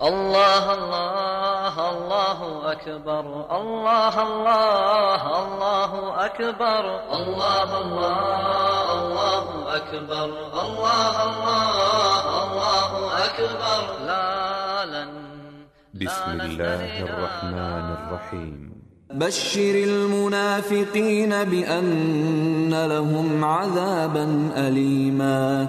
الله الله الله أكبر الله الله الله أكبر الله الله الله أكبر الله الله الله أكبر لا لن بسم الله الرحمن الرحيم. بشر المنافقين بأن لهم عذابا أليما.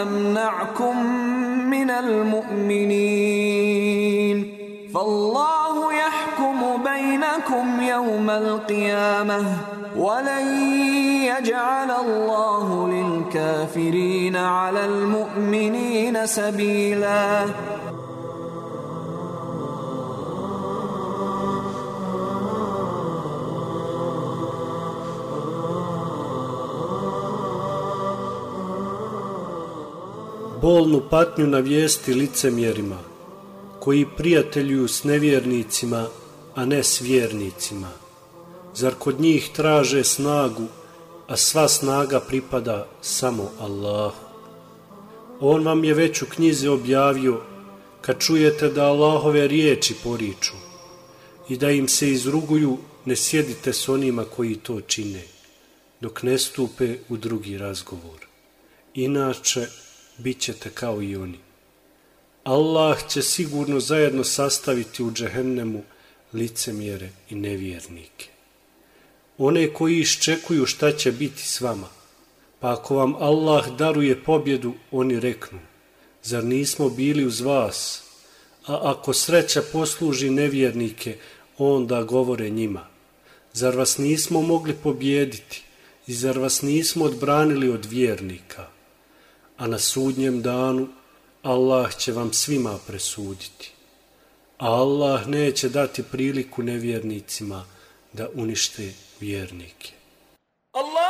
عليكم ونمنعكم من المؤمنين. فالله يحكم بينكم يوم القيامة ولن يجعل الله للكافرين على المؤمنين سبيلاً. Bolnu patnju navijesti licemjerima, koji prijateljuju s nevjernicima, a ne s vjernicima. Zar kod njih traže snagu, a sva snaga pripada samo Allahu? On vam je već u knjizi objavio, kad čujete da Allahove riječi poriču i da im se izruguju, ne sjedite s onima koji to čine, dok ne stupe u drugi razgovor. Inače, bit ćete kao i oni. Allah će sigurno zajedno sastaviti u džehennemu licemjere i nevjernike. One koji iščekuju šta će biti s vama, pa ako vam Allah daruje pobjedu, oni reknu, zar nismo bili uz vas, a ako sreća posluži nevjernike, onda govore njima, zar vas nismo mogli pobjediti i zar vas nismo odbranili od vjernika? A na sudnjem danu Allah će vam svima presuditi. Allah neće dati priliku nevjernicima da unište vjernike. Allah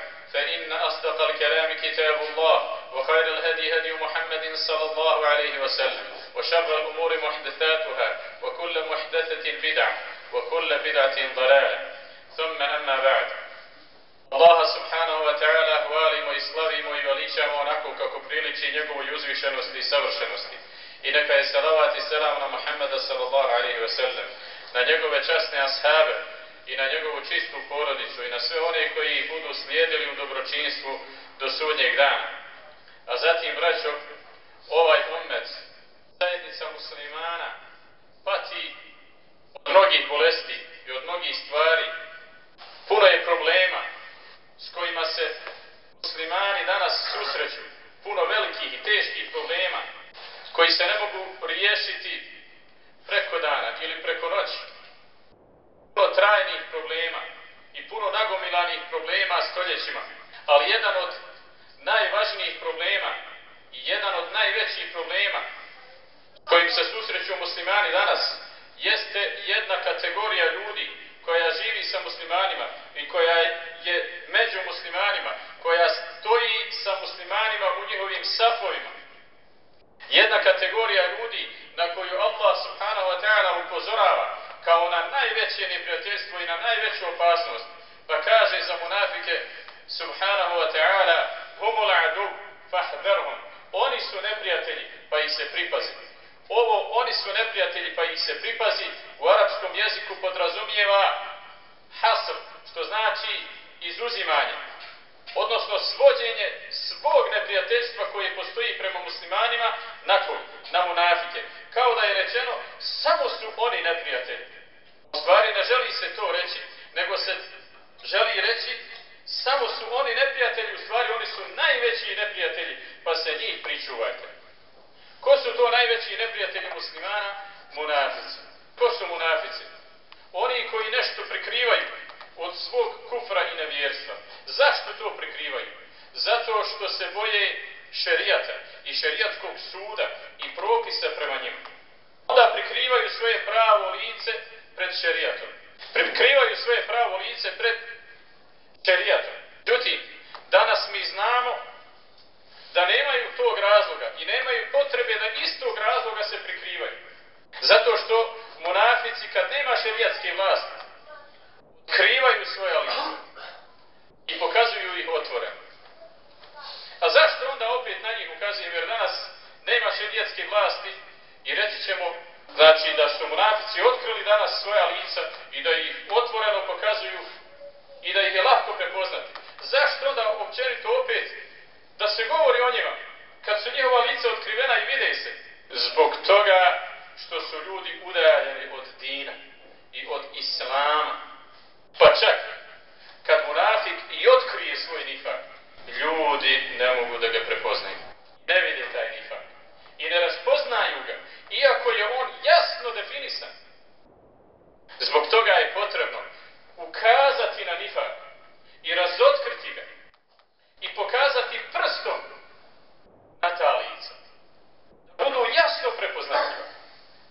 فإن أصدق الكلام كتاب الله وخير الهدي هدي محمد صلى الله عليه وسلم وشر الأمور محدثاتها وكل محدثة بدع وكل بدعة ضلالة. ثم أما بعد. الله سبحانه وتعالى هوالم وإصلاهم ويوليشم ونحو ككبريلتي نقو يزوشن وستيسورشن وستي إنك السلام على محمد صلى الله عليه وسلم. نجيكو بشاسني أصحابه. I na njegovu čistu porodicu i na sve one koji ih budu slijedili u dobročinstvu do sudnjeg dana. A zatim, braćo, ovaj ummet, zajednica muslimana, pati od mnogih bolesti i od mnogih stvari. Puno je problema s kojima se muslimani danas susreću. Puno velikih i teških problema koji se ne mogu riješiti preko dana ili preko noći. Puno trajnih problema i puno nagomilanih problema stoljećima. Ali jedan od najvažnijih problema i jedan od najvećih problema kojim se susreću muslimani danas jeste jedna kategorija ljudi koja živi sa muslimanima i koja je među muslimanima, koja stoji sa muslimanima u njihovim safovima. Jedna kategorija ljudi na koju Allah subhanahu wa ta'ala upozorava kao na najveće neprijateljstvo i na najveću opasnost. Pa kaže za munafike subhanahu wa ta'ala humul adu fahdharhum. Oni su neprijatelji, pa ih se pripazi. Ovo, oni su neprijatelji, pa ih se pripazi, u arapskom jeziku podrazumijeva hasr, što znači izuzimanje. Odnosno svođenje svog neprijateljstva koje postoji prema muslimanima na to, Na munafike. Kao da je rečeno, samo su oni neprijatelji. U stvari ne želi se to reći, nego se želi reći, samo su oni neprijatelji, u stvari oni su najveći neprijatelji, pa se njih pričuvajte. Ko su to najveći neprijatelji muslimana? Munafici. Ko su munafici? Oni koji nešto prikrivaju od svog kufra i nevjerstva. Zašto to prikrivaju? Zato što se boje šerijata i šerijatskog suda i propisa prema njima. Onda prikrivaju svoje pravo lice pred šerijatom. Prikrivaju svoje pravo lice pred šerijatom. Ljuti, danas mi znamo da nemaju tog razloga i nemaju potrebe da istog razloga se prikrivaju. Zato što munafici kad nema šerijatske vlasti krivaju svoje lice i pokazuju ih otvoreno. A zašto onda opet na njih ukazujem jer danas nema šerijatske vlasti i reći ćemo znači da su munafici otkrili danas svoja lica i da ih otvoreno pokazuju i da ih je lahko prepoznati. Zašto onda općenito opet da se govori o njima, kad su njihova lica otkrivena i vide se, zbog toga što su ljudi udaljeni od dina i od islama. Pa čak, kad munafik i otkrije svoj nifak, ljudi ne mogu da ga prepoznaju. Ne vide taj nifak. I ne raspoznaju ga, iako je on jasno definisan. Zbog toga je potrebno ukazati na nifak i razotkriti ga i pokazati prstom na ta lica. Da budu jasno prepoznatljiva.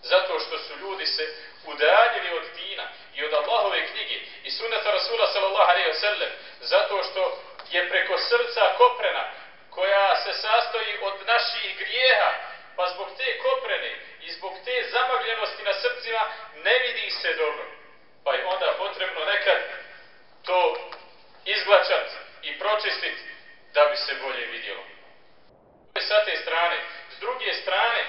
Zato što su ljudi se udaljili od dina i od Allahove knjige i sunata Rasula sallallahu alaihi wa sallam. Zato što je preko srca koprena koja se sastoji od naših grijeha pa zbog te koprene i zbog te zamagljenosti na srcima ne vidi se dobro. Pa je onda potrebno nekad to izglačati i pročistiti da bi se bolje vidjelo. Sa te strane, s druge strane,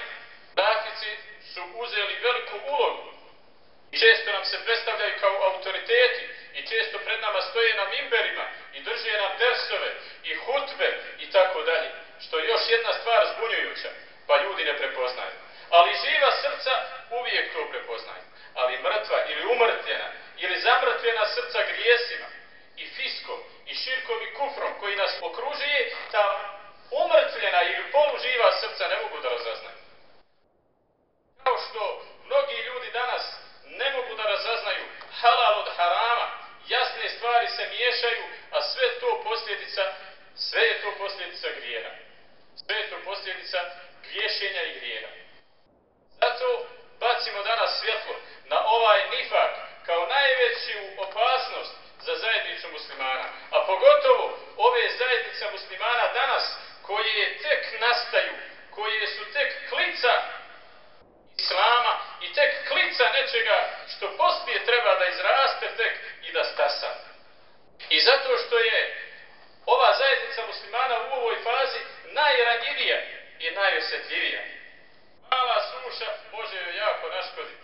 grafici su uzeli veliku ulogu i često nam se predstavljaju kao autoriteti i često pred nama stoje na mimberima i drže nam dersove i hutbe i tako dalje. Što je još jedna stvar zbunjujuća, pa ljudi ne prepoznaju. Ali živa srca uvijek to prepoznaju. Ali mrtva ili umrtljena ili zamrtvljena srca grijesima i fiskom i širkom i kufrom koji nas okružuje, ta umrtvljena ili poluživa srca ne mogu da razaznaju. Kao što se miješaju, a sve to posljedica, sve je to posljedica grijera. Sve je to posljedica griješenja i grijera. Zato bacimo danas svjetlo na ovaj nifak kao najveću opasnost za zajednicu muslimana, a pogotovo ove zajednice muslimana danas koje tek nastaju, koje su tek klica islama i tek klica nečega što poslije treba da izraste tek i da stasa. I zato što je ova zajednica muslimana u ovoj fazi najranjivija i najosjetljivija. Mala suša može joj jako naškoditi.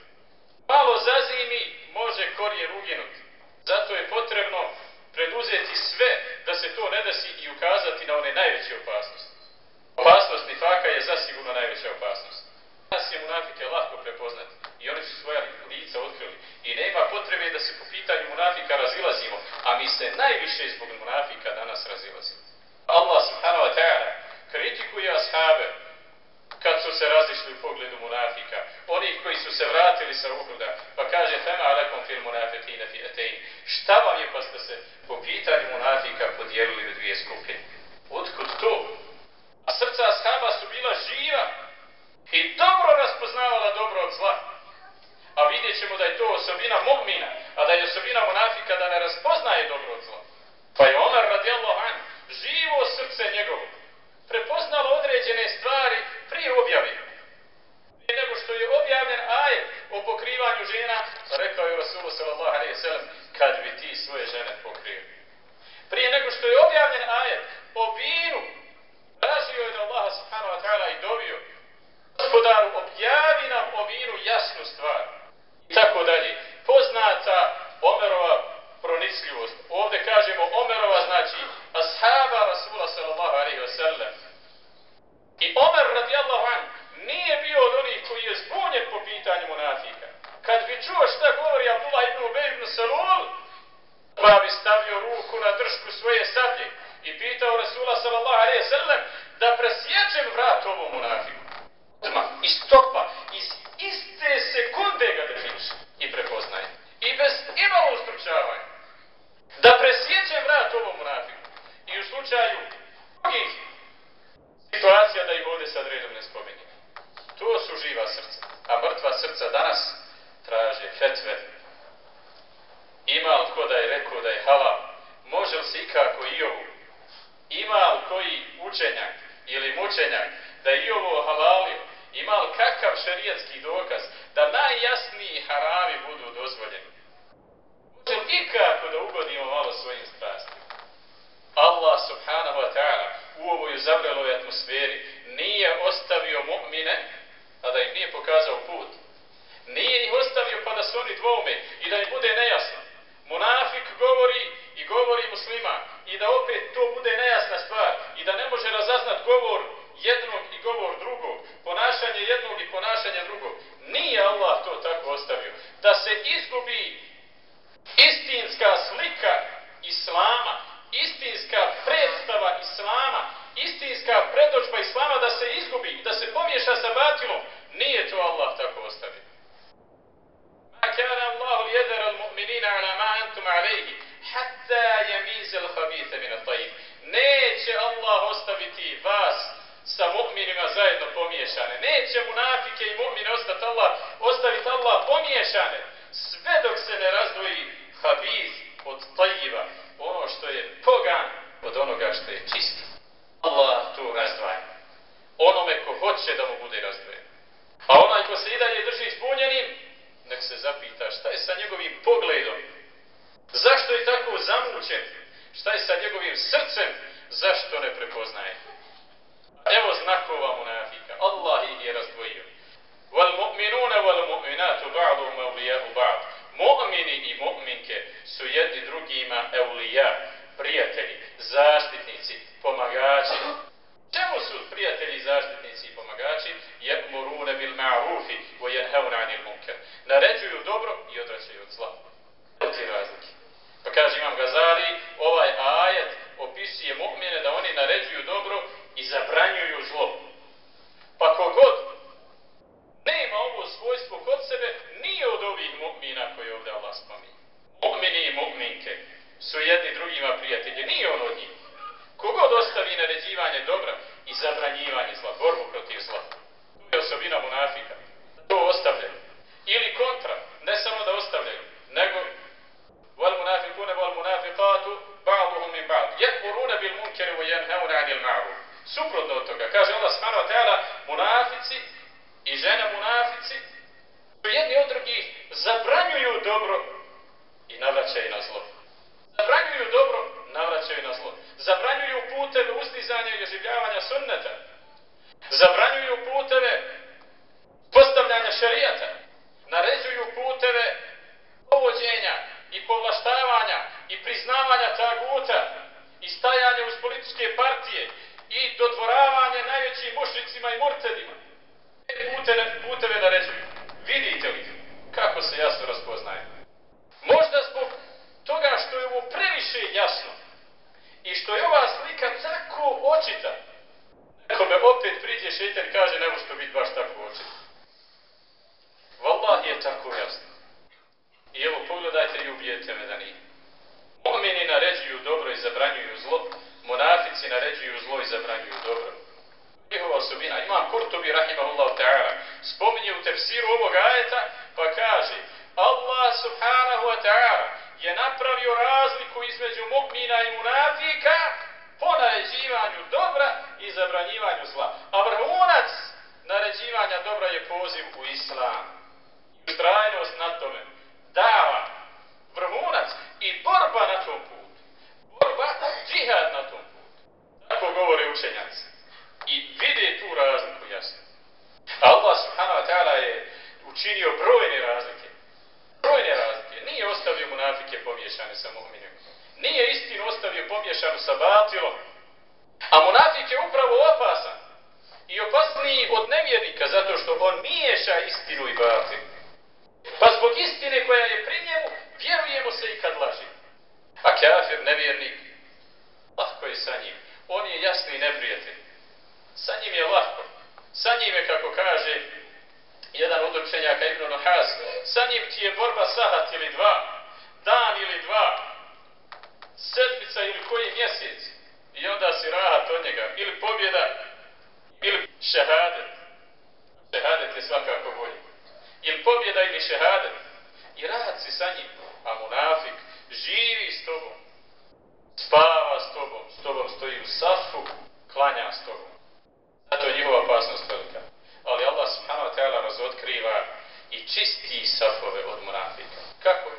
Malo zazimi može korijen uginuti. Zato je potrebno preduzeti sve da se to ne desi i ukazati na one najveće opasnosti. Opasnost nifaka je zasigurno najveća opasnost. Nas je munafike lahko prepoznati i oni su svoja lica otkrili. I nema potrebe da se po pitanju munafika razilazimo, a mi se najviše zbog munafika danas razilazimo. Allah subhanahu wa ta'ala kritikuje ashabe kad su se razišli u pogledu munafika. Oni koji su se vratili sa Uhuda, pa kaže fema alekom fil munafikina fi etein. Šta vam je pa ste se po pitanju munafika podijelili u dvije skupine? Otkud to? A srca ashaba su bila živa i dobro raspoznavala dobro od zla mislimo da je to osobina mu'mina, a da je osobina munafika da ne raspoznaje dobro od zla. Pa je Omer radijallahu an, živo srce njegovo, prepoznalo određene stvari prije objave. Prije nego što je objavljen ajet o pokrivanju žena, rekao je Rasulullah sallallahu alaihi sallam, kad bi ti svoje žene pokrio. Prije nego što je objavljen ajet o vinu, tražio je da Allah subhanahu wa ta'ala i dovio gospodaru, objavi nam o vinu jasnu stvar. I tako dalje. Poznata Omerova pronicljivost. Ovdje kažemo Omerova znači ashaba Rasula sallallahu alaihi wa sallam. I Omer radijallahu an nije bio od onih koji je zbunjen po pitanju munafika. Kad bi čuo šta govori Abdullah ibn Ubej ibn Salul, pa bi stavio ruku na držku svoje sablje i pitao Rasula sallallahu alaihi wa sallam da presječem vrat ovom munafiku. Odmah, iz topa, iz iste sekunde ga definiše i prepoznaje. I bez imalo ustručavanja. Da presjećem vrat ovom munafiku. I u slučaju drugih situacija da ih ovdje sad redom ne spominje. To su živa srca. A mrtva srca danas traže fetve. Ima li ko da je rekao da je halal? Može li se ikako i ovu? Ima li koji učenjak ili mučenjak da je i ovo halalio? Ima li kakav šarijatski dokaz da najjasniji harami budu dozvoljeni? Može nikako da ugodimo malo svojim strastima? Allah subhanahu wa ta'ala u ovoj zavreloj atmosferi nije ostavio mu'mine, a da im nije pokazao put. Nije ih ostavio pa da su oni dvome i da im bude nejasno. Munafik govori i govori muslima i da opet to bude nejasna stvar i da ne može razaznat govor jednog i govor drugog, ponašanje jednog i ponašanje drugog. Nije Allah to tako ostavio. Da se izgubi istinska slika Islama, istinska predstava Islama, istinska predočba Islama da se izgubi, da se pomiješa sa batilom, nije to Allah tako ostavio. Ma kana Allahu lijeder al mu'minina ala ma antum alejhi, hatta jemize al habite min tajib. Neće Allah ostaviti vas sa mu'minima zajedno pomiješane. Neće munafike i mu'mine ostati Allah, ostaviti Allah pomiješane. Sve dok se ne razdvoji habiz od tajiva, ono što je pogan od onoga što je čisto. Allah tu razdvaja. Onome ko hoće da mu bude razdvojen. A onaj ko se i dalje drži ispunjenim, nek se zapita šta je sa njegovim pogledom. Zašto je tako zamućen, Šta je sa njegovim srcem? Zašto ne prepoznaje? Evo znakova munafika. Allah ih je razdvojio. Wal mu'minuna wal mu'minatu ba'du mawliya'u ba'd. Mu'mini i mu'minke su jedni drugima evlija, prijatelji, zaštitnici, pomagači. Čemu su prijatelji, zaštitnici i pomagači? Ya'muruna bil ma'rufi wa yanhauna 'anil munkar. Naređuju dobro i odvraćaju od zla. Ti razlike. Pa kaže Imam Gazali, ovaj ajet opisuje mu'mine da oni naređuju dobro i zabranjuju zlo. Pa kogod nema ovo svojstvo kod sebe, nije od ovih mu'mina koje ovdje Allah spominje. Mu'mini i mu'minke su jedni drugima prijatelji, nije on od njih. Kogod ostavi naređivanje dobra i zabranjivanje zla, borbu protiv zla. To je osobina munafika. To ostavljaju. Ili kontra, ne samo da ostavljaju, nego wal munafikune wal munafikatu ba'duhum min ba'd. Ya'muruna bil munkari wa yanhauna 'anil ma'ruf. Suprotno od toga, kaže Allah subhanahu wa ta'ala, munafici i žene munafici su jedni od drugih zabranjuju dobro i navraćaju na zlo. Zabranjuju dobro, navraćaju na zlo. Zabranjuju puteve ustizanja i oživljavanja sunneta. Zabranjuju puteve postavljanja šarijata. Naređuju puteve povođenja i povlaštavanja i priznavanja taguta i stajanja uz političke partije i dodvoravanje najvećim mušnicima i murtedima. Puteve, puteve naređuju. Vidite li kako se jasno raspoznaje? Možda zbog toga što je ovo previše jasno i što je ova slika tako očita, ako me opet priđe šeitan i kaže ne može to biti baš tako očita. Wallah je tako jasno. I evo pogledajte i ubijete me da nije. Momini naređuju dobro i zabranjuju zlo, monafici naređuju zlo i zabranjuju dobro. Njihova osobina. Imam Kurtobi, rahimahullahu ta'ala, spominje u tefsiru ovog ajeta, pa kaže Allah subhanahu wa ta'ala je napravio razliku između mukmina i munafika po naređivanju dobra i zabranjivanju zla. A vrhunac naređivanja dobra je poziv u islam. I trajnost na tome. Dava. Vrhunac i borba na tom putu. Borba, džihad na tom putu. Tako govore učenjaci. I vide tu razliku jasno. Allah subhanahu wa ta'ala je učinio brojne razlike. Brojne razlike. Nije ostavio munafike pomješane sa mu'minima. Nije istinu ostavio pomješanu sa batilom. A munafik je upravo opasan. I opasniji od nevjernika zato što on miješa istinu i batil. Pa zbog istine koja je pri njemu, vjerujemo se i kad laži. A kafir, nevjernik, lahko je sa njim. On je jasni neprijatelj. Sa njim je lahko. Sa njim je, kako kaže jedan od učenjaka Ibn Nuhas, sa njim ti je borba sahat ili dva, dan ili dva, sedmica ili koji mjesec. I onda si rahat od njega. Ili pobjeda, ili šehadet. Šehadet je svakako bolji. Ili pobjeda ili šehadet. I rahat si sa njim. A munafik živi s tobom. Spava s tobom. S tobom stoji u safu. Klanja s tobom. Zato je njihova opasnost velika. Ali Allah subhanahu wa ta'ala razotkriva i čisti safove od munafika. Kako?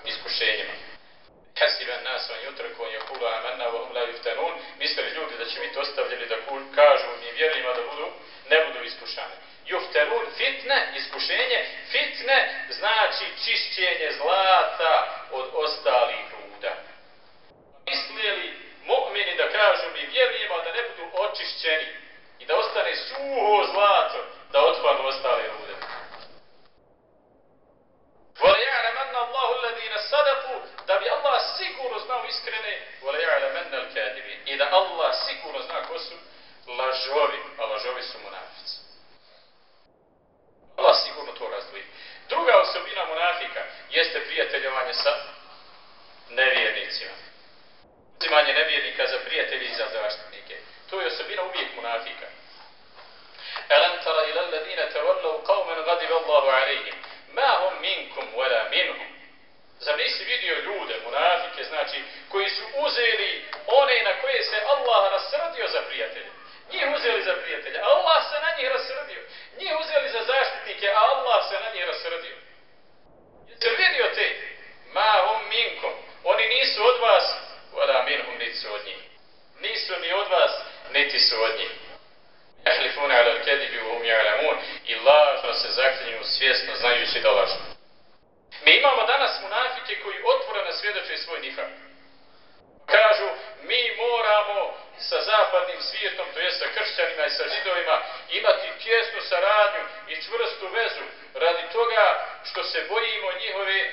saradnju i čvrstu vezu radi toga što se bojimo njihove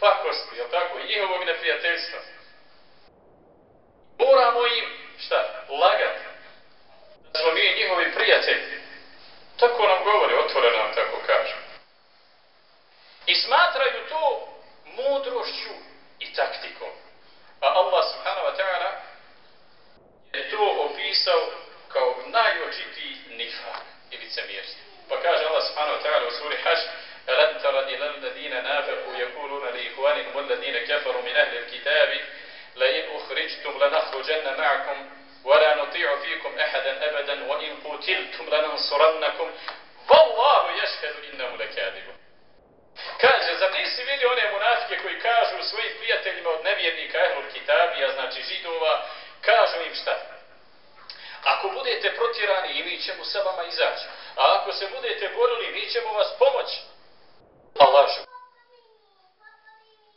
pakosti, jel tako, njihovog neprijateljstva. Moramo im, šta, lagati, da smo mi njihovi prijatelji. Tako nam govori, otvore nam tako kažu. I smatraju to mudrošću i taktikom. A Allah subhanahu wa ta'ala je to opisao kao najočitiji nifak licemjerstvo. Pa kaže Allah subhanahu wa ta'ala u suri Hajj, Alam tara ila alladhina nafaqu yaquluna li ikhwanihim alladhina kafaru min ahli alkitab la in ukhrijtum lanakhrujanna ma'akum wa la nuti'u fikum ahadan abadan wa in qutiltum lanansurannakum wallahu yashhadu innahu lakadib Kaže, zar nisi vidio one munafike koji kažu svojim prijateljima od nevjernika ehlul kitabija, znači židova, kažu im šta? Ako budete protjerani i mi ćemo sa vama izaći. A ako se budete borili, mi ćemo vas pomoći. Pa lažu.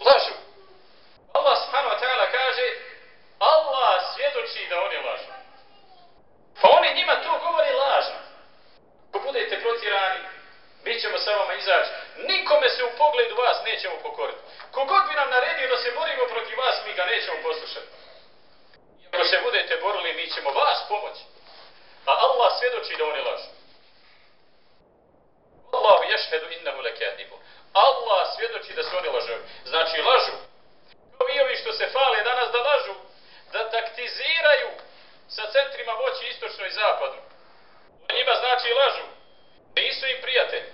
Lažu. Allah subhanahu wa ta'ala kaže Allah svjedoči da oni lažu. Pa oni njima to govori lažno. Ako budete protjerani, mi ćemo sa vama izaći. Nikome se u pogledu vas nećemo pokoriti. Kogod bi nam naredio da se borimo protiv vas, mi ga nećemo poslušati. Ako se budete borili, mi ćemo vas pomoći. A Allah svjedoči da oni lažu. Allahu ješhedu innahu lekadibu. Allah svjedoči da se oni lažu. Znači lažu. Kao i ovi što se fale danas da lažu, da taktiziraju sa centrima moći istočno i zapadno. O njima znači lažu. Nisu im prijatelji.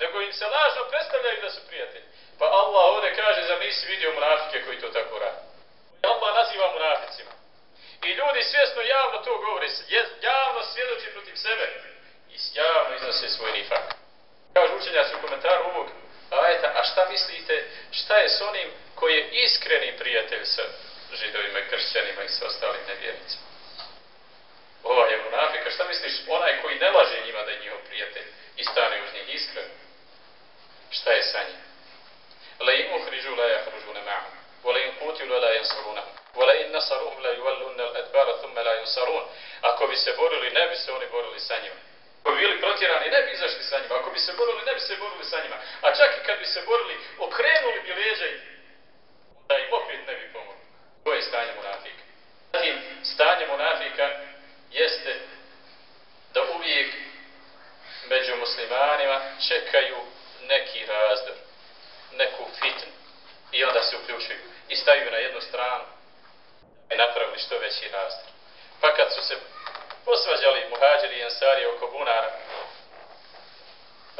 Nego im se lažno predstavljaju da su prijatelji. Pa Allah ovdje kaže za nisi vidio munafike koji to tako radi. Allah naziva munaficima. I ljudi svjesno javno to govori, javno svjedoči protiv sebe i javno iznose svoj nifak. Kažu učenjaci u komentaru ovog ajeta, a šta mislite, šta je s onim koji je iskreni prijatelj sa židovima i kršćanima i sa ostalim nevjernicima? Ova je munafika, šta misliš, onaj koji ne laže njima da je njihov prijatelj i stane uz njih iskreno? Šta je sa njim? La im uhrižu la jahružu ne ma'am, wa la im kutilu la jansurunahum. وَلَئِنْ نَصَرُهُمْ لَا يُوَلُّنَّ الْأَدْبَارَ ثُمَّ لَا يُنْصَرُونَ Ako bi se borili, ne bi se oni borili sa njima. Ako bi bili protjerani, ne bi izašli sa njima. Ako bi se borili, ne bi se borili sa njima. A čak i kad bi se borili, okrenuli bi leđaj, da im opet ne bi pomogli. To je stanje munafika. Zatim, stanje munafika jeste da uvijek među muslimanima čekaju neki razdor, neku fitnu i onda se uključuju i staju na jednu stranu i napravili što veći razdor. Pa kad su se posvađali muhađiri i ensari oko bunara,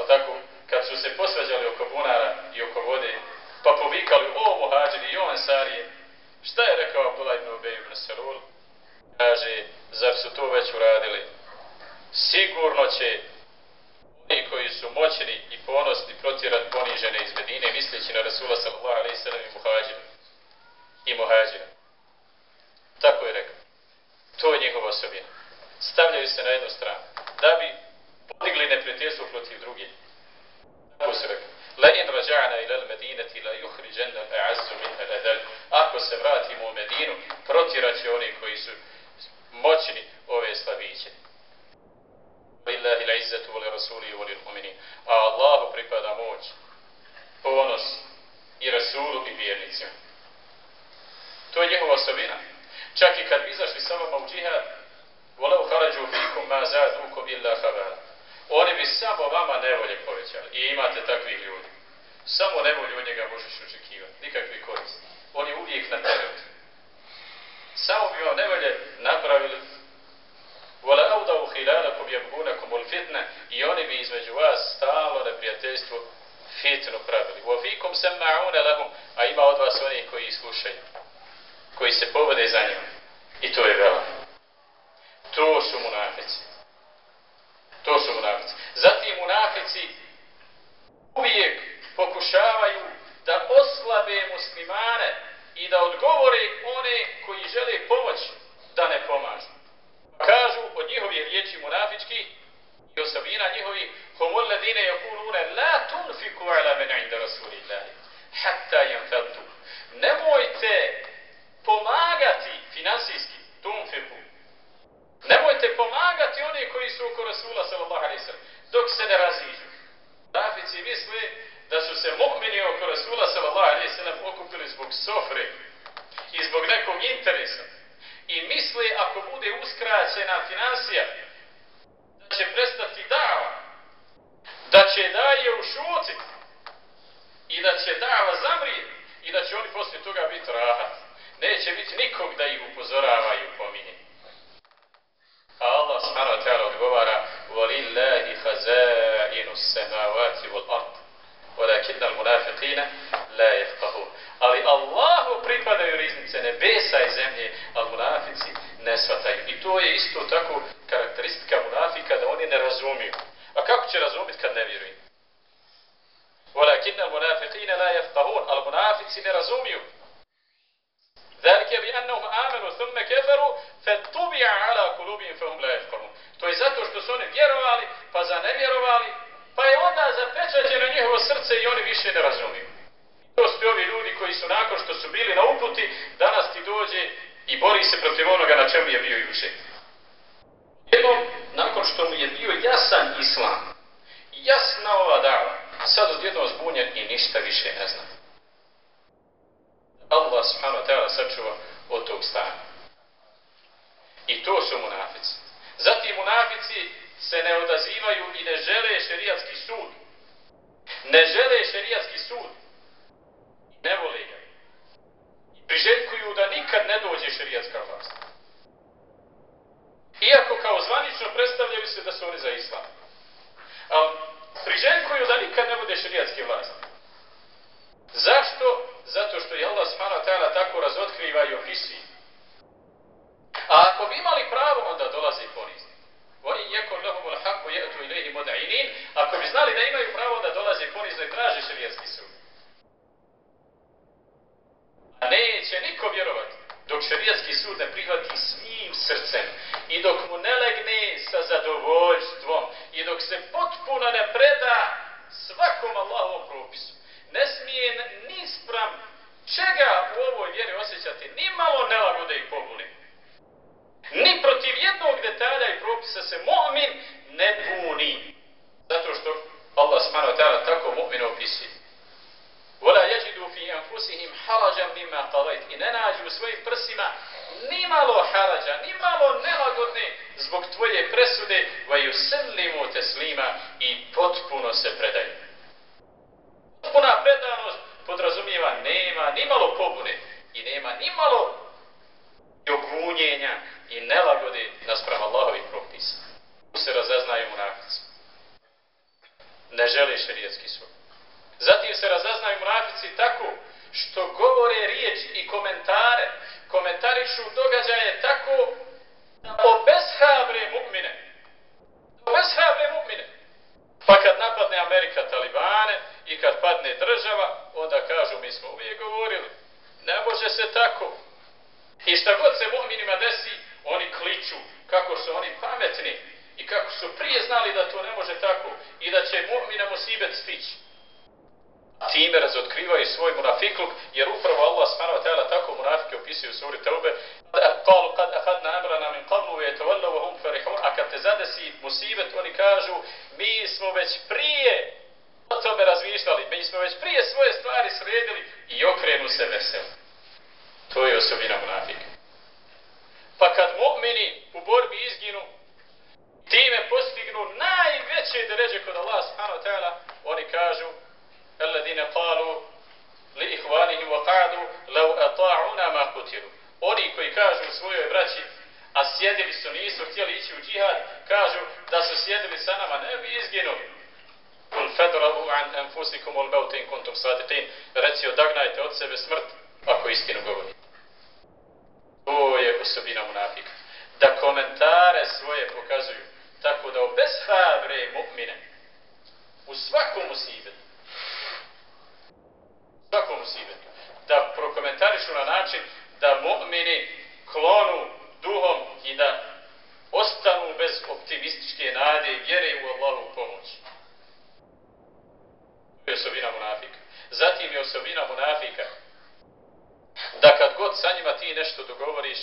tako, kad su se posvađali oko bunara i oko vode, pa povikali o muhađiri i o ensarije, šta je rekao Abdullah ibn Ubej ibn Salul? Kaže, zar su to već uradili? Sigurno će oni koji su moćni i ponosni protjerat ponižene iz Medine, misleći na Rasula sallallahu alaihi sallam i muhađira. I muhađira. Tako je rekao. To je njihova osobina. Stavljaju se na jednu stranu. Da bi podigli neprijateljstvo protiv drugih. Tako se rekao. La in rađa'na ila al-Madinati la yukhrijanna al-a'azzu min al-adall. Ako se vratimo u Medinu, protiraće oni koji su moćni ove slabiće. Lillahi al-izzatu wa li rasuli wa lil mu'minin. A Allahu pripada moć, ponos i rasulu i vjernicima. To je njihova osobina. Čak i kad bi izašli sa vama u džihad, volev harađu fikum ma zadukum illa habara. Oni bi samo vama nevolje povećali. I imate takvi ljudi. Samo nevolju od njega možeš očekivati. Nikakvi korist. On je uvijek na teretu. Samo bi vam nevolje napravili Vole audavu hilalakum jebgunakum ul fitne i oni bi između vas stalo neprijateljstvo fitnu pravili. Wa fikum sama'una lahum, a ima od vas oni koji slušaju koji se povode za njom. I to je vela. To su munafici. To su munafici. Zatim munafici uvijek pokušavaju da oslabe muslimane i da odgovore one koji žele pomoć da ne pomažu. Kažu od njihovih riječi munafički i osobina njihovi humul ladine la tunfiku ala men inda rasulillahi hatta yanfaddu. Nemojte pomagati finansijski tunfiku. Nemojte pomagati oni koji su oko Rasula sallallahu alaihi sallam dok se ne raziđu. Nafici misle da su se mu'mini oko Rasula sallallahu alaihi sallam okupili zbog sofre i zbog nekog interesa. I misle ako bude uskraćena finansija da će prestati dava, da će daje ušutiti i da će dava zamrijeti i da će oni poslije toga biti rahati neće biti nikog da ih upozorava i upominje. A Allah subhanahu wa ta'ala odgovara وَلِلَّهِ خَزَائِنُ السَّمَاوَاتِ وَالْأَرْضِ وَلَكِنَّ الْمُنَافِقِينَ لَا يَفْقَهُ Ali Allahu pripadaju riznice nebesa i zemlje, a munafici ne shvataju. I to je isto tako karakteristika munafika da oni ne razumiju. A kako će razumjeti kad ne vjeruju? ولكن المنافقين لا يفقهون المنافقين ne razumiju Zalike bi annahum amanu thumma kafaru fatubi'a ala kulubihim fahum la yafqahun. To je zato što su oni vjerovali, pa za nevjerovali, pa je onda zapečaćeno njihovo srce i oni više ne razumiju. To su ovi ljudi koji su nakon što su bili na uputi, danas ti dođe i bori se protiv onoga na čemu je bio juče. Jednom, nakon što mu je bio jasan islam, jasna ova dava, sad odjedno zbunjen i ništa više ne znam. Allah subhanahu wa ta'ala sačuva od tog stanja. I to su munafici. Zatim munafici se ne odazivaju i ne žele šerijatski sud. Ne žele šerijatski sud. Ne vole ga. Priželjkuju da nikad ne dođe šerijatska vlast. Iako kao zvanično predstavljaju se da su oni za islam. Ali priželjkuju da nikad ne bude šerijatski vlast. Zašto? Zato što je Allah subhanahu wa ta'ala tako razotkriva i opisuje. A ako bi imali pravo, onda dolaze i ponizni. Oni jekon lahum ul haqqu je'tu ilaihi. Ako bi znali da imaju pravo da dolaze i ponizno i traže šarijetski sud. A neće niko vjerovati dok šarijetski sud ne prihvati svim srcem i dok mu ne legne sa zadovoljstvom i dok se potpuno ne preda svakom Allahovom propisu ne smije ni sprem čega u ovoj vjeri osjećati ni malo nelagode i pobune. Ni protiv jednog detalja i propisa se mu'min ne puni. Zato što Allah subhanahu ta'ala tako mu'min opisuje. Vola jeđidu fi anfusihim harađan mima qadajt. I ne nađu u svojim prsima ni malo harađa, ni malo nelagodne zbog tvoje presude, va yusallimu teslima i potpuno se predaju puna predanost podrazumijeva nema ni malo pobune i nema ni malo jogunjenja i nelagode naspram Allahovih propisa. Tu se razaznaju munafici. Ne žele šerijetski sud. Zatim se razaznaju munafici tako što govore riječ i komentare, komentarišu događaje tako obeshabre mu'mine. God sa njima ti nešto dogovoriš,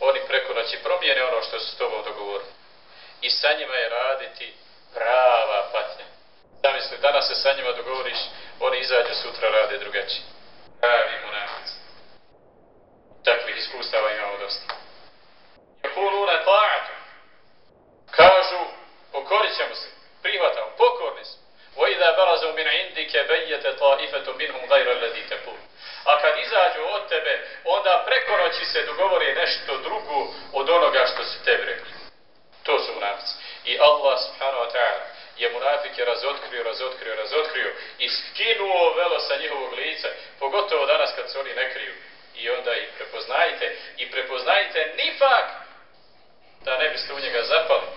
oni preko noći promijene ono što su s tobom dogovorili. I sa njima je raditi prava patnja. Zamisli, danas se sa njima dogovoriš, oni izađu sutra rade drugačije. Pravi munafici. Takvih iskustava imamo dosta. Jekuluna ta'atu. Kažu, pokorit ćemo se, prihvatamo, pokorni smo. وإذا برزوا من عندك بيت طائفة منهم غير الذي تقول A kad izađu od tebe, onda preko noći se dogovori nešto drugo od onoga što si tebi rekli. To su munafici. I Allah subhanahu wa ta'ala je munafike razotkrio, razotkrio, razotkrio i skinuo velo sa njihovog lica, pogotovo danas kad se oni ne kriju. I onda ih prepoznajte i prepoznajte nifak da ne biste u njega zapali.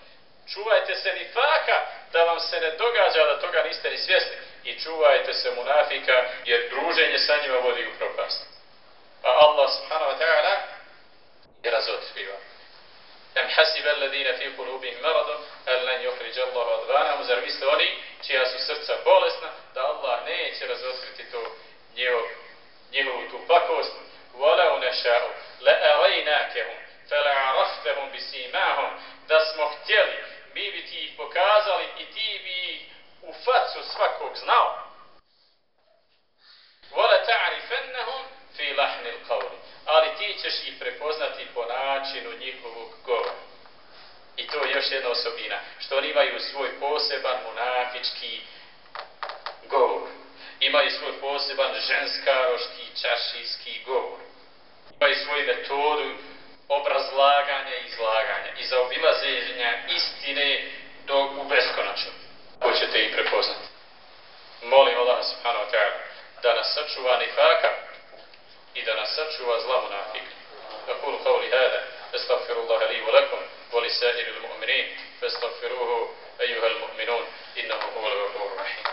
Čuvajte se nifaka da vam se ne događa da toga niste ni svjesni i čuvajte se munafika jer druženje sa njima vodi u propast. A Allah subhanahu wa ta'ala je razotkriva. Em hasiba alladhina fi qulubihim maradu, el len yukhrij Allah adghanahum zar misle oni čija su srca bolesna da Allah neće razotkriti to njihov, njihovu tu pakost wala nasha'u la araynakahum fala araftahum bisimahum da smo htjeli vi bi ti ih pokazali i ti bi u facu svakog znao wala ta'rifannahum fi lahnil qavli. ali ti ćeš ih prepoznati po načinu njihovog govora. I to je još jedna osobina, što oni imaju svoj poseban monafički govor. Imaju svoj poseban ženskaroški, čašijski govor. Imaju svoju metodu obrazlaganja i izlaganja i zaobilazenja istine do u beskonačno. Ako ćete i prepoznati. Molim Allah subhanahu wa ta'ala da nas sačuva nifaka i da nas sačuva zla munafika. Da kulu kavli hada, estagfirullaha li u lakum, voli sajir il mu'minin, estagfiruhu, ejuhel mu'minun, innahu uvala vabur rahim.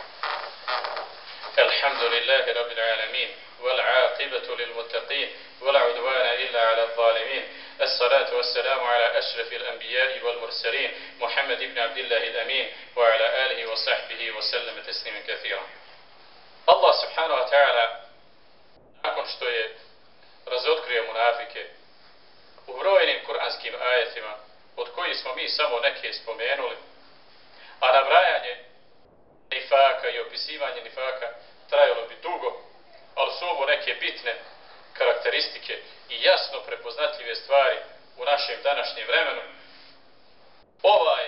الحمد لله رب العالمين والعاقبة للمتقين ولا عدوان إلا على الظالمين الصلاة والسلام على أشرف الأنبياء والمرسلين محمد بن عبد الله الأمين وعلى آله وصحبه وسلم تسليما كثيرا الله سبحانه وتعالى nakon što je razotkrio munafike u brojnim kuranskim ajetima, od kojih smo mi samo neke spomenuli, a nabrajanje nifaka i opisivanje nifaka trajalo bi dugo, ali su ovo neke bitne karakteristike i jasno prepoznatljive stvari u našem današnjem vremenu. Ovaj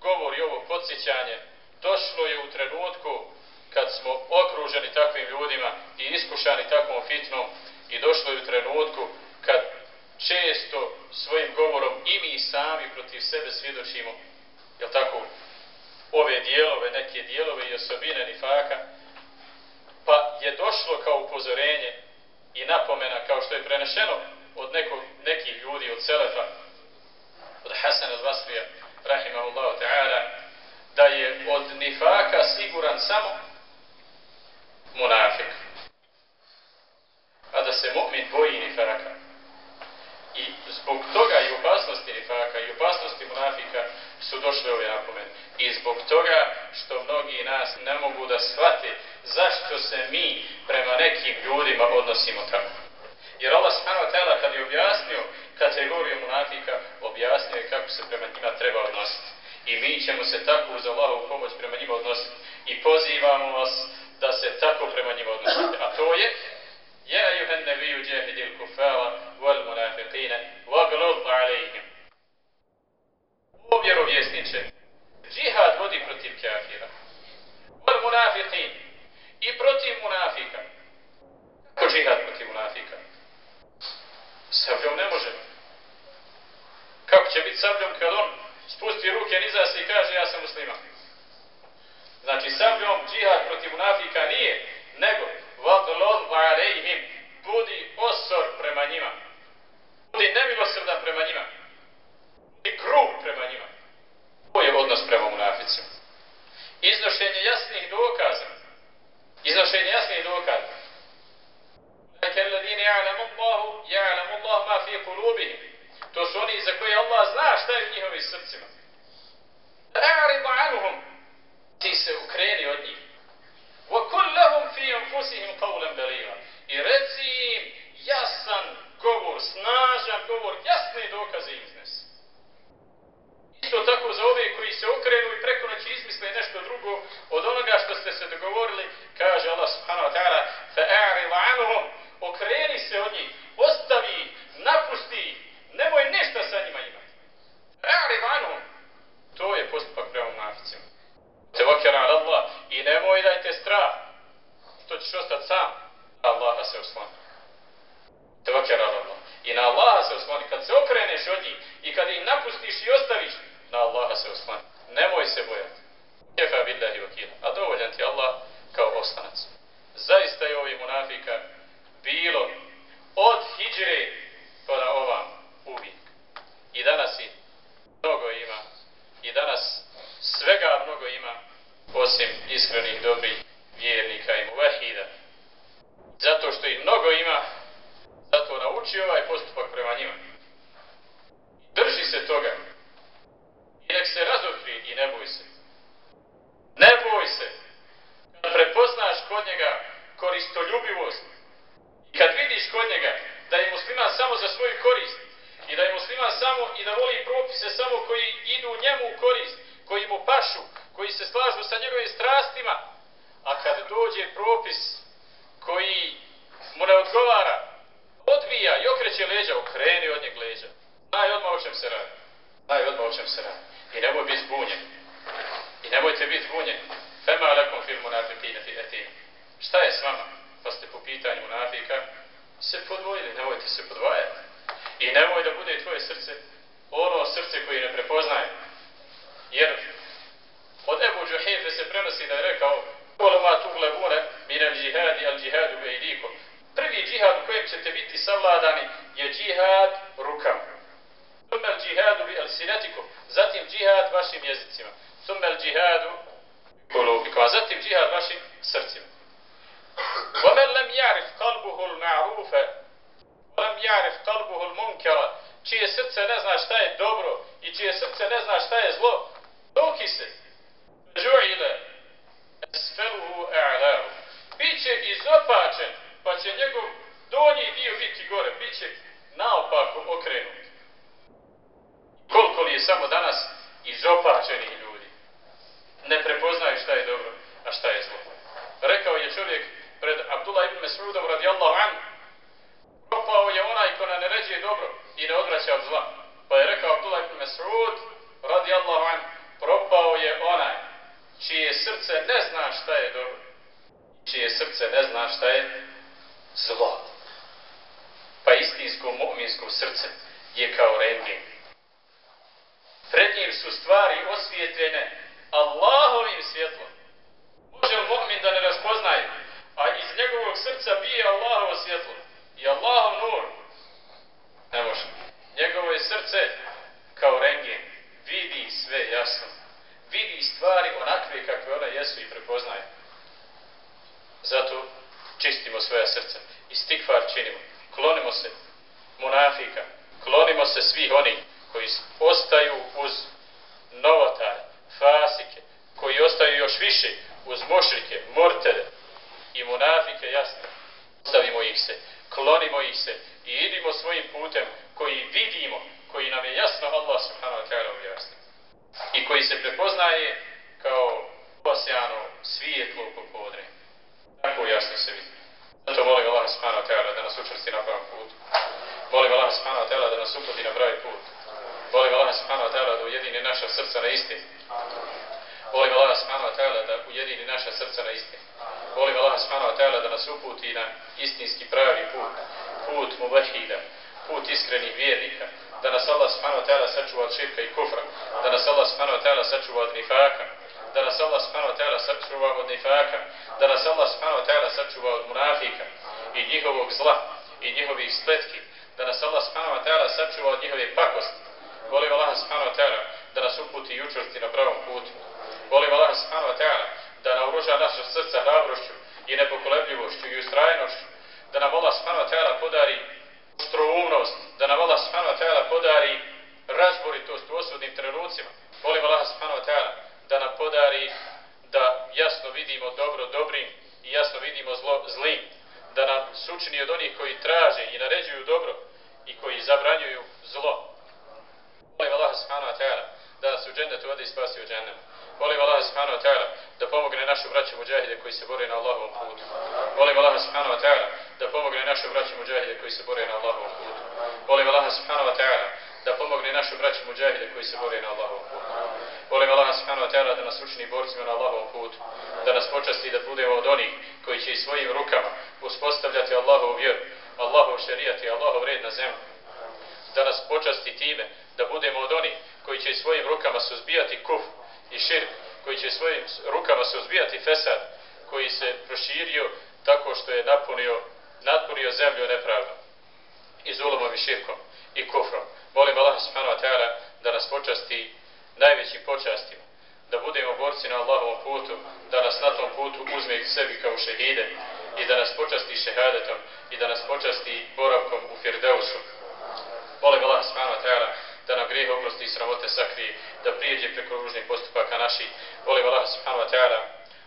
govor i ovo podsjećanje. Došlo je u trenutku kad smo okruženi takvim ljudima i iskušani takvom fitnom i došlo je u trenutku kad često svojim govorom i mi sami protiv sebe svjedočimo, jel tako, ove dijelove, neke dijelove i osobine nifaka, pa je došlo kao upozorenje i napomena kao što je prenešeno od nekog, nekih ljudi, od Selefa, od Hasan al-Basrija, rahimahullahu ta'ala, da je od nifaka siguran samo munafik. A da se mu'min boji nifaka. I zbog toga i opasnosti nifaka i opasnosti munafika su došle ove napomene. I zbog toga što mnogi nas ne mogu da shvate zašto se mi prema nekim ljudima odnosimo tako. Jer Allah subhanahu wa ta'ala kad je objasnio kategoriju munafika, objasnio je kako se prema njima treba odnositi. I mi ćemo se tako uz Allahovu pomoć prema njima odnositi. I pozivamo vas da se tako prema njima odnosite. A to je Ja ayuhan nabiju jahidil kufara wal munafiqina waglud alayhim. O vjerovjesniče, džihad vodi protiv kafira. Wal munafiqin. I protiv munafika. Kako džihad protiv munafika? Sabljom ne može. Kako će biti sabljom kad on spusti ruke niza se i kaže ja sam musliman? Znači sabljom džihad protiv munafika nije, nego vadlon varejhim, budi osor prema njima. Budi nemilosrdan prema njima. Budi grub prema njima. To je odnos prema munaficima. Iznošenje jasnih dokaza. Iznošenje jasnih dokaza. Kelladine ja'lamu Allahu, ja'lamu Allah ma fi kulubihim. To su oni za koje Allah zna šta je u njihovim srcima. A'ridu anuhum, ti se ukreni od njih. Wa kullahum fi anfusihim qawlan baliga. I reci im jasan govor, snažan govor, jasne dokaze iznes. Isto tako za ove koji se okrenu i preko noći izmisle nešto drugo od onoga što ste se dogovorili, kaže Allah subhanahu wa ta'ala, fa'ari la'anuhum, okreni se od njih, ostavi, napusti, nemoj ništa sa njima imati. Fa'ari la'anuhum, to je postupak prema munaficima. Tevakera ala Allah i nemoj dajte strah što ćeš ostati sam. Allaha se oslani. Tevakera ala Allah. I na Allaha se oslani. Kad se okreneš od njih i kad ih napustiš i ostaviš, na Allaha se oslani. Nemoj se bojati. Kefa billahi vakila. A dovoljan ti Allah kao ostanac. Zaista je ovih munafika bilo od hijđre pa na ova uvijek. I danas i mnogo ima. I danas svega mnogo ima osim iskrenih dobrih vjernika i muvahida. Zato što ih mnogo ima, zato nauči ovaj postupak prema njima. Drži se toga. I nek se razotri i ne boj se. Ne boj se. Kad prepoznaš kod njega koristoljubivost i kad vidiš kod njega da je musliman samo za svoju korist i da je musliman samo i da voli propise samo koji idu njemu u korist, koji mu pašu, koji se slažu sa njegovim strastima, a kad dođe propis koji mu ne odgovara, odbija i okreće leđa, okreni od njeg leđa. Znaj odmah o čem se radi. Znaj odmah o čem se radi. I nemoj biti zbunjen. I nemojte biti zbunjeni. Fema lakum fil munafiqina fi. Šta je s vama? Pa ste po pitanju munafika se podvojili. Nemojte se podvajati. I nemoj da bude tvoje srce ono srce koje ne prepoznaje. Jer od Ebu Džuhife se prenosi da je rekao Kolo tuglebune minel džihadi al džihadu bejdikom. Prvi džihad u kojem ćete biti savladani je džihad rukama. Tumel džihadu bi al sinetikom. Zatim džihad vašim jezicima. Tumel džihadu kulubikom. A zatim džihad vašim srcima. ومن لم يعرف قلبه المعروف ولم يعرف قلبه المنكر čije srce ne zna šta je dobro i čije srce ne zna šta je zlo, doki se. Žu'ile esfeluhu a'lahu. Biće izopačen, pa će njegov donji dio biti gore, biće naopako okrenut. Koliko li je samo danas izopačenih ljudi? Ne prepoznaje šta je dobro, a šta je zlo. Rekao je čovjek pred Abdullah ibn Mesudom radijallahu anhu, propao je onaj ko ne naređuje dobro i ne odvraća od zla. Pa je rekao Abdullah ibn Mesud radijallahu anhu, propao je onaj čije srce ne zna šta je dobro, čije srce ne zna šta je zlo. Pa istinsko mu'minsko srce je kao rengen. Pred njim su stvari osvijetljene Allahovim svjetlom. Može li mu'min da ne razpoznaje, a iz njegovog srca bije Allahovo svjetlo i Allahov nur? Ne može. Njegovo je srce kao rengen. Vidi sve jasno vidi stvari onakve kakve one jesu i prepoznaje. Zato čistimo svoja srca i stikvar činimo. Klonimo se munafika, klonimo se svih onih koji ostaju uz novotar, fasike, koji ostaju još više uz mošrike, mortere i munafike, jasno. Ostavimo ih se, klonimo ih se i idimo svojim putem koji vidimo, koji nam je jasno Allah subhanahu wa ta'ala objasnio i koji se prepoznaje kao posjano svijetlo popodne. Tako jasno se vidi. Zato molim Allah subhanahu wa ta'ala da nas učvrsti na pravom putu. Molim Allah subhanahu wa ta'ala da nas uputi na pravi put. Molim Allah subhanahu wa ta'ala da ujedini naša srca na istini. Molim Allah subhanahu wa ta'ala da ujedini naša srca na istini. Molim Allah subhanahu wa ta'ala da nas uputi na istinski pravi put. Put mubahida. Put iskrenih vjernika da nas Allah subhanahu wa ta'ala sačuva od širka i kufra, da nas Allah subhanahu wa ta'ala sačuva od nifaka, da nas Allah subhanahu wa ta'ala sačuva od nifaka, da nas Allah subhanahu wa ta'ala sačuva od munafika i njihovog zla i njihovih spletki, da nas Allah subhanahu wa ta'ala sačuva od njihove pakosti. Volim Allah subhanahu wa ta'ala da nas uputi i učvrsti na pravom putu. Volim Allah subhanahu wa ta'ala da naoruža naša srca hrabrošću i nepokolebljivošću i ustrajnošću, da nam Allah subhanahu wa ta'ala podari stroumnost, da nam Allah subhanahu wa ta'ala podari razboritost u osudnim trenucima. Volim Allah subhanahu wa ta'ala da nam podari da jasno vidimo dobro dobrim i jasno vidimo zlo zlim. Da nam sučini od onih koji traže i naređuju dobro i koji zabranjuju zlo. Volim Allah subhanahu wa ta'ala da nas u džennetu vodi i spasi u džennetu. Volim Allah subhanahu wa ta'ala da pomogne našu braću muđahide koji se bore na Allahovom putu. Volim Allah subhanahu wa ta'ala da pomogne našu braću muđahide koji se bore na Allahovom putu. Volim Allah subhanahu wa ta'ala da pomogne našu braću muđahide koji se bore na Allahovom putu. Volim Allah subhanahu wa ta'ala da nas učini borcima na Allahovom putu. Da nas počasti da budemo od onih koji će i svojim rukama uspostavljati Allahovu vjeru, Allahov šerijat i Allahov red na zemlju. Da nas počasti time da budemo od onih koji će svojim rukama suzbijati kuf i širk, koji će svojim rukama se uzbijati fesad koji se proširio tako što je napunio, napunio zemlju nepravno i zulomom i širkom i kufrom. Molim Allah subhanahu wa ta'ala da nas počasti najvećim počastima, da budemo borci na Allahovom putu, da nas na tom putu uzme sebi kao šehide i da nas počasti šehadetom i da nas počasti boravkom u Firdeusu. Molim Allah subhanahu wa ta'ala da nam grehe oprosti i sramote sakrije, da prijeđe preko ružnih postupaka naših. Volim Allah subhanahu wa ta'ala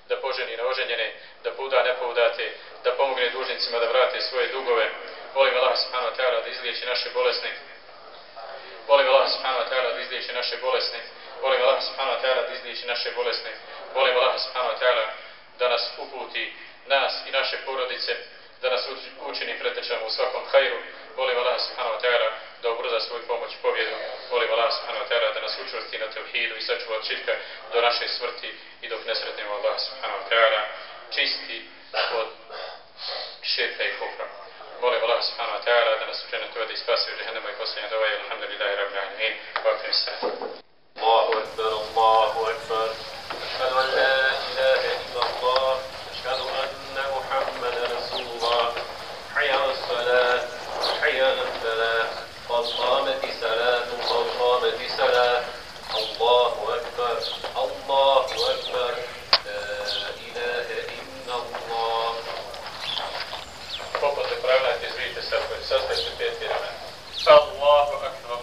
da poženi na oženjene, da pouda nepoudate, da pomogne dužnicima da vrate svoje dugove. Volim Allah subhanahu wa ta'ala da izliječi naše bolesne. Volim Allah subhanahu wa ta'ala da izliječi naše bolesne. Volim Allah subhanahu wa ta'ala da izliječi naše bolesne. Volim Allah subhanahu wa ta'ala da nas uputi, nas i naše porodice, da nas učini pretečama u svakom hajru. Volim Allah subhanahu wa ta'ala da ubrza svoju pomoć i pobjedu. Molim Allah subhanahu wa ta'ala da nas učvrsti na tevhidu i sačuva od širka do naše smrti i dok ne sretnemo Allah subhanahu wa ta'ala čisti od širka i kufra. Molim Allah subhanahu wa ta'ala da nas učene tovede i spasi u džahnama i posljednje dova i alhamdulillahi rabbi alamin. Wa akrim. Allahu akbar, Allahu akbar. Ašhadu an la ilaha قد قامت صلاة قد قامت صلاة الله أكبر الله أكبر لا إله إلا الله Popot se pravljate, izvijete sad, sastavite peti ramen. Allahu akbar.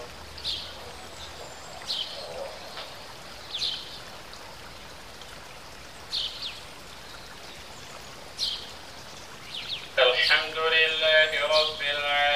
الحمد لله رب العالمين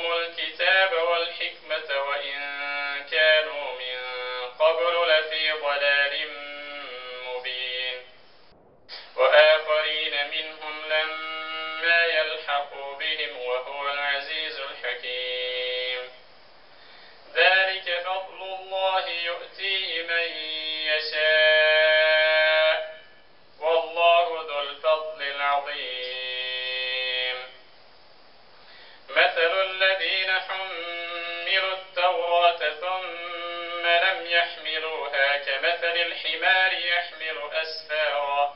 الحمار يحمل أسفارا.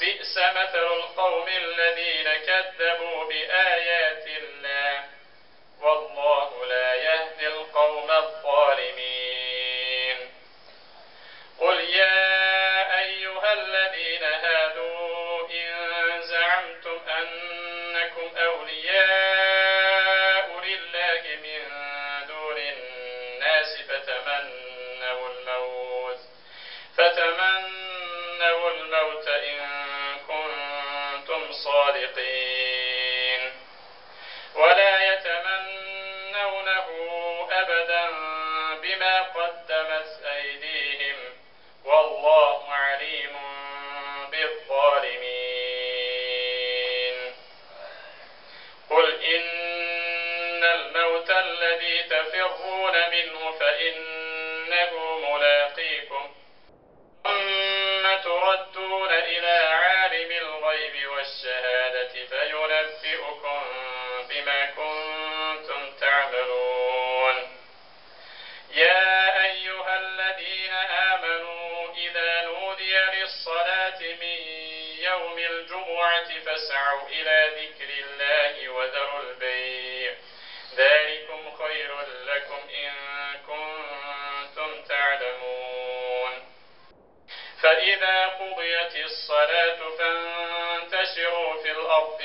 بئس مثل القوم الذين كذبوا بآيات منه فإن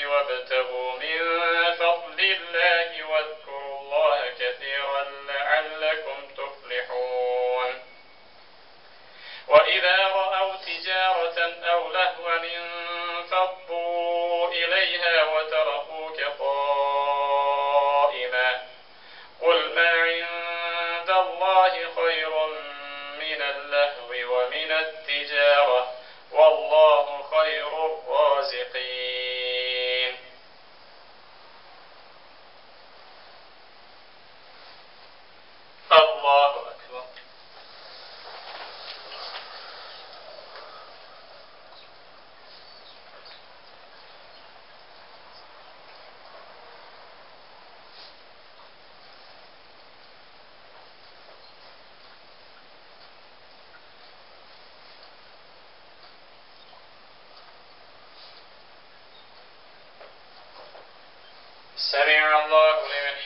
you of it. Uh,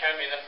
hand me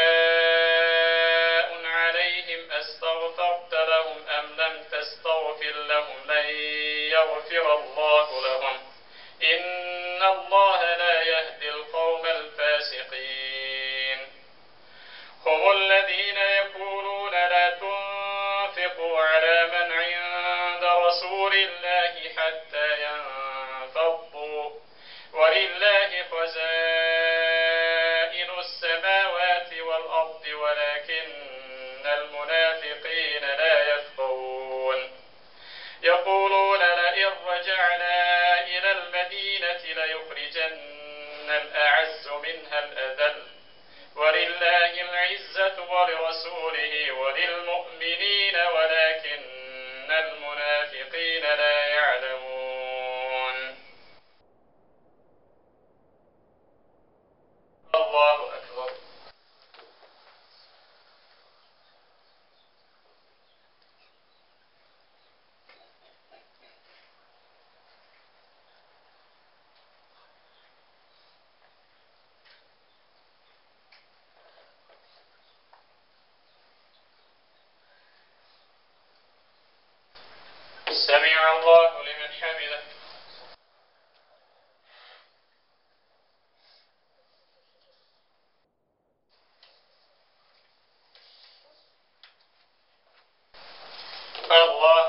about life.